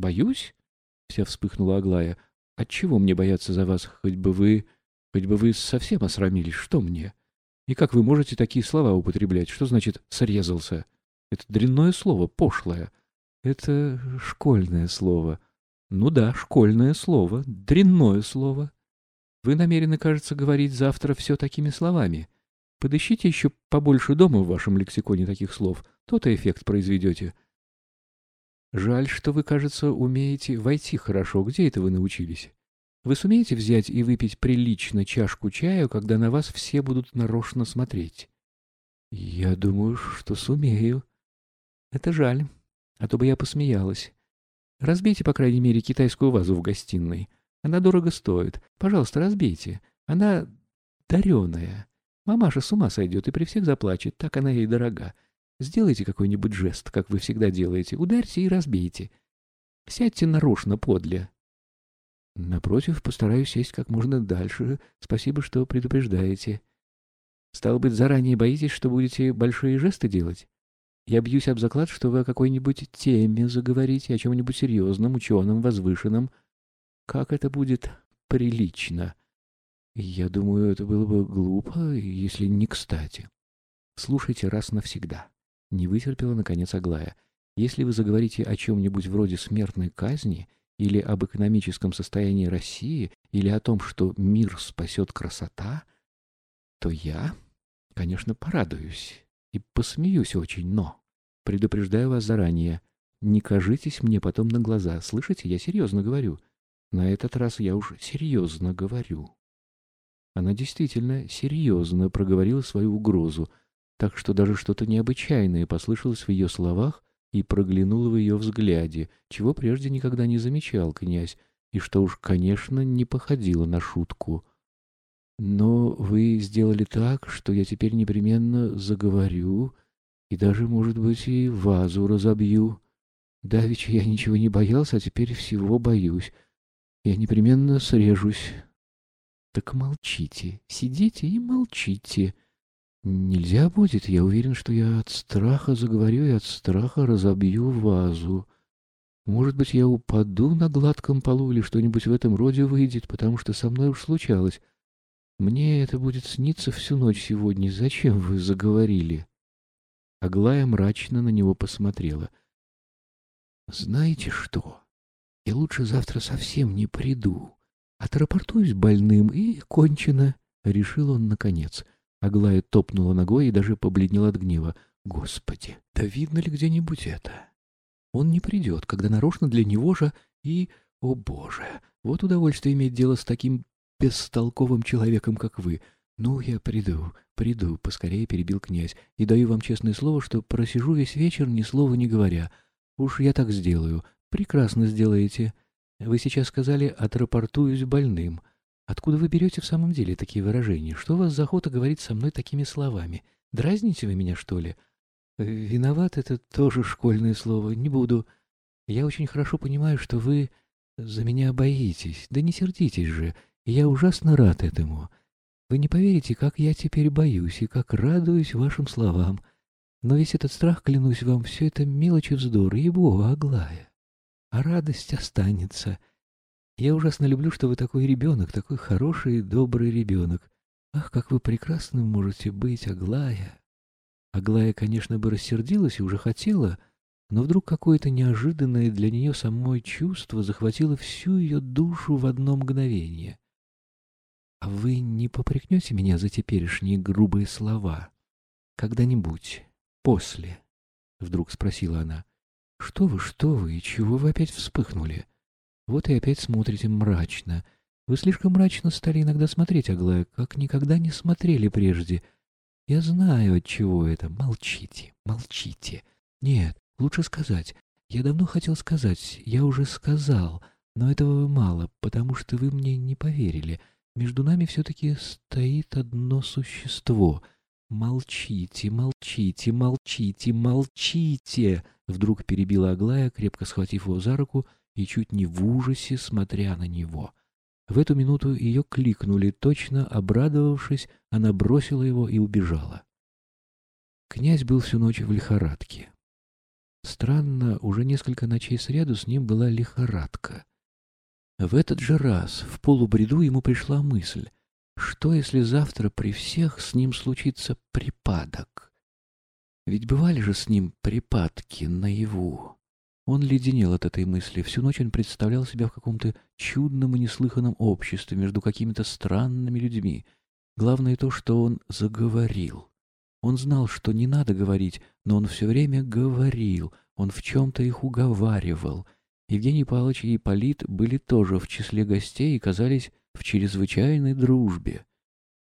Боюсь? Вся вспыхнула Аглая. Отчего мне бояться за вас? Хоть бы вы... Хоть бы вы совсем осрамились. Что мне? И как вы можете такие слова употреблять? Что значит «срезался»? Это дрянное слово, пошлое. Это школьное слово. Ну да, школьное слово, дрянное слово. Вы намерены, кажется, говорить завтра все такими словами. Подыщите еще побольше дома в вашем лексиконе таких слов. То-то эффект произведете. Жаль, что вы, кажется, умеете войти хорошо. Где это вы научились? Вы сумеете взять и выпить прилично чашку чаю, когда на вас все будут нарочно смотреть? Я думаю, что сумею. Это жаль, а то бы я посмеялась. Разбейте, по крайней мере, китайскую вазу в гостиной. Она дорого стоит. Пожалуйста, разбейте. Она дареная. Мамаша с ума сойдет и при всех заплачет, так она ей дорога. Сделайте какой-нибудь жест, как вы всегда делаете. Ударьте и разбейте. Сядьте нарочно подле. Напротив, постараюсь сесть как можно дальше. Спасибо, что предупреждаете. Стало быть, заранее боитесь, что будете большие жесты делать? Я бьюсь об заклад, что вы о какой-нибудь теме заговорите, о чем-нибудь серьезном, ученом, возвышенном. Как это будет прилично? Я думаю, это было бы глупо, если не кстати. Слушайте раз навсегда. Не вытерпела, наконец, Аглая. Если вы заговорите о чем-нибудь вроде смертной казни или об экономическом состоянии России, или о том, что мир спасет красота, то я, конечно, порадуюсь и посмеюсь очень, но, предупреждаю вас заранее, не кажитесь мне потом на глаза. Слышите, я серьезно говорю. На этот раз я уж серьезно говорю. Она действительно серьезно проговорила свою угрозу, так что даже что-то необычайное послышалось в ее словах, и проглянуло в ее взгляде, чего прежде никогда не замечал князь, и что уж, конечно, не походило на шутку. «Но вы сделали так, что я теперь непременно заговорю и даже, может быть, и вазу разобью. Давеча я ничего не боялся, а теперь всего боюсь. Я непременно срежусь». «Так молчите, сидите и молчите». Нельзя будет. Я уверен, что я от страха заговорю и от страха разобью вазу. Может быть, я упаду на гладком полу или что-нибудь в этом роде выйдет, потому что со мной уж случалось. Мне это будет сниться всю ночь сегодня. Зачем вы заговорили? Аглая мрачно на него посмотрела. Знаете что? Я лучше завтра совсем не приду. Отрапортуюсь больным и кончено, — решил он наконец. — Аглая топнула ногой и даже побледнела от гнева. Господи, да видно ли где-нибудь это? Он не придет, когда нарочно для него же и... О, Боже! Вот удовольствие иметь дело с таким бестолковым человеком, как вы. Ну, я приду, приду, — поскорее перебил князь, и даю вам честное слово, что просижу весь вечер, ни слова не говоря. Уж я так сделаю. Прекрасно сделаете. Вы сейчас сказали «отрапортуюсь больным». Откуда вы берете в самом деле такие выражения? Что у вас за охота говорить со мной такими словами? Дразните вы меня, что ли? Виноват — это тоже школьное слово. Не буду. Я очень хорошо понимаю, что вы за меня боитесь. Да не сердитесь же. Я ужасно рад этому. Вы не поверите, как я теперь боюсь и как радуюсь вашим словам. Но весь этот страх, клянусь вам, все это мелочи вздор, ебо, Аглая. А радость останется — я ужасно люблю, что вы такой ребенок, такой хороший и добрый ребенок. Ах, как вы прекрасным можете быть, Аглая!» Аглая, конечно, бы рассердилась и уже хотела, но вдруг какое-то неожиданное для нее самой чувство захватило всю ее душу в одно мгновение. «А вы не попрекнете меня за теперешние грубые слова? Когда-нибудь? После?» — вдруг спросила она. «Что вы, что вы, и чего вы опять вспыхнули?» Вот и опять смотрите мрачно. Вы слишком мрачно стали иногда смотреть, Аглая, как никогда не смотрели прежде. Я знаю, от чего это. Молчите, молчите. Нет, лучше сказать. Я давно хотел сказать, я уже сказал, но этого мало, потому что вы мне не поверили. Между нами все-таки стоит одно существо. Молчите, молчите, молчите, молчите! Вдруг перебила Аглая, крепко схватив его за руку, — и чуть не в ужасе смотря на него. В эту минуту ее кликнули, точно обрадовавшись, она бросила его и убежала. Князь был всю ночь в лихорадке. Странно, уже несколько ночей сряду с ним была лихорадка. В этот же раз, в полубреду, ему пришла мысль, что если завтра при всех с ним случится припадок? Ведь бывали же с ним припадки наяву. Он леденел от этой мысли. Всю ночь он представлял себя в каком-то чудном и неслыханном обществе между какими-то странными людьми. Главное то, что он заговорил. Он знал, что не надо говорить, но он все время говорил, он в чем-то их уговаривал. Евгений Павлович и Ипполит были тоже в числе гостей и казались в чрезвычайной дружбе.